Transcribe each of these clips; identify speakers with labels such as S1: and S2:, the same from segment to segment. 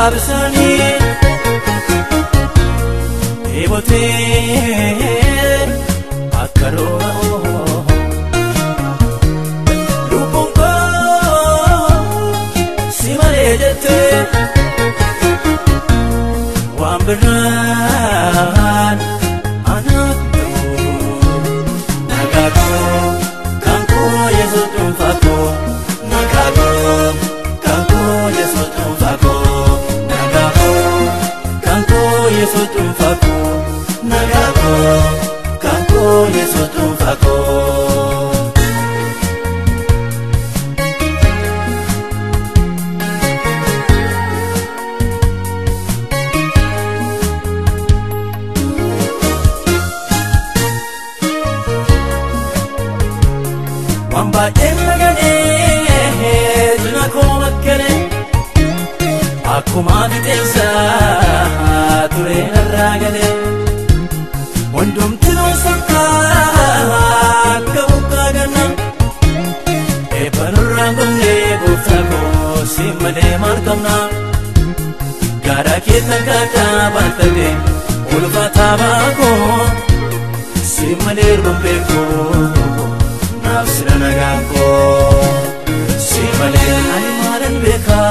S1: አብሰኒ ሕይወቴን አከሮ kan koo yesuus dhuunfaa koo. waan baay'ee nagalee jina koo makkalee akkuma fixeensa ture narraa galee hundumti noosakkaa akka bukkaa ganna eebba nurraan gomnee gooftaa koo si malee maal qabna gaara keessa kaataa baatame ulfaataa baakoo si malee rombee koo naaf sira nagaan koo si malee ani maalan beekaa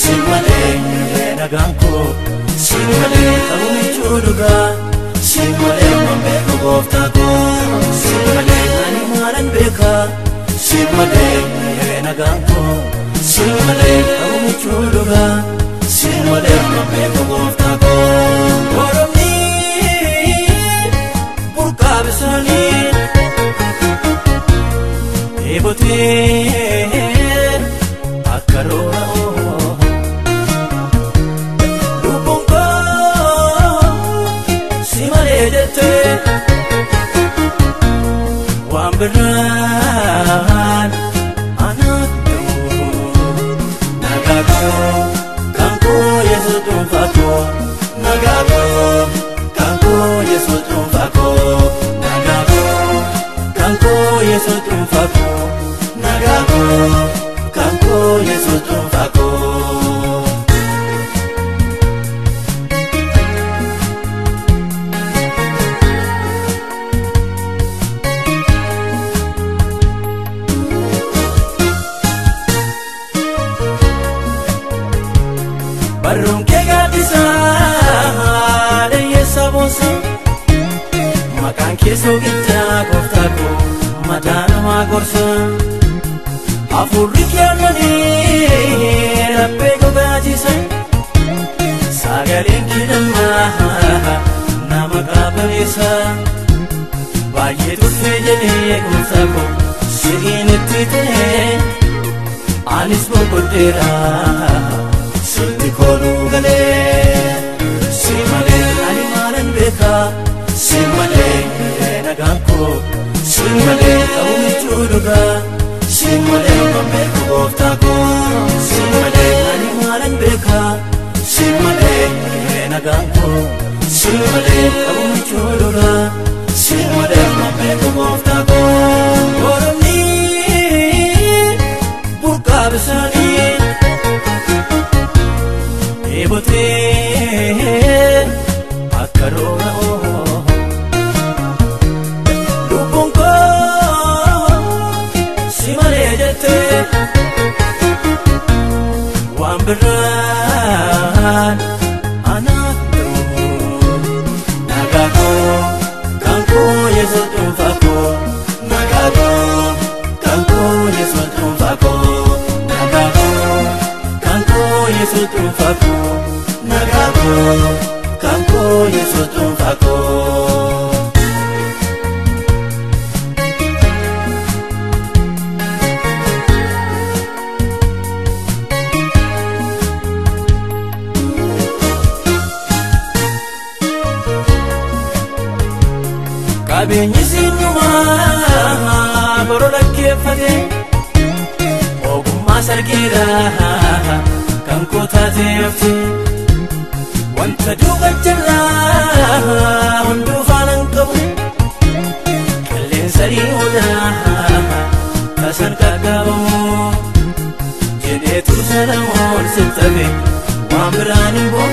S1: si malee nagaan koo si malee ta'uu michuu dhugaa si malee rombee koo gooftaa koo si malee ani maalan beekaa si malee nagaan koo si malee ta'uu michuu dhugaa si malee rombee koo gooftaa koo. Oromni burqaa bishaanii. dheebotee akka rooba waan biraan anaaf ta'u nagaa koo kan koo yesuus dhuunfaa koo nagaa koo kan barruun kee gaaddisaa dheeyyeessa boosa maqaan kee soogiddaa gooftaa koo mataa namaa gorsa hafuurri kee aannanii laphee gogaachisa sagaleen kee dhammaa nama qaabaleessa baay'ee turfee jedhee gooftaa koo si'iin itti ta'e anis boqodheera kooluu galee si malee ani maalan beekaa si malee nagaan koo si malee ta'uu michuu dhugaa si malee waan beeku gooftaa koo si malee ani maalan beekaa si malee nagaan koo si malee biraan anaaf ta'u nagaa koo kan koo yesuus dhuunfaa koo nagaa koo kan koo yesuus dhuunfaa koo nagaa koo kan koo yesuus dhuunfaa koo nagaa koo kan koo yesuus dhuunfaa koo. Qabeenyi siinyumaa boroo dhaggeeffate ogummaa sargeedha kan koo taateefte wanta duuba jirraa hunduu faanan qabu qilleensa dhiihuudha tasan qaqqabamu jedheetu sana ol sittabe waan biraan hin boone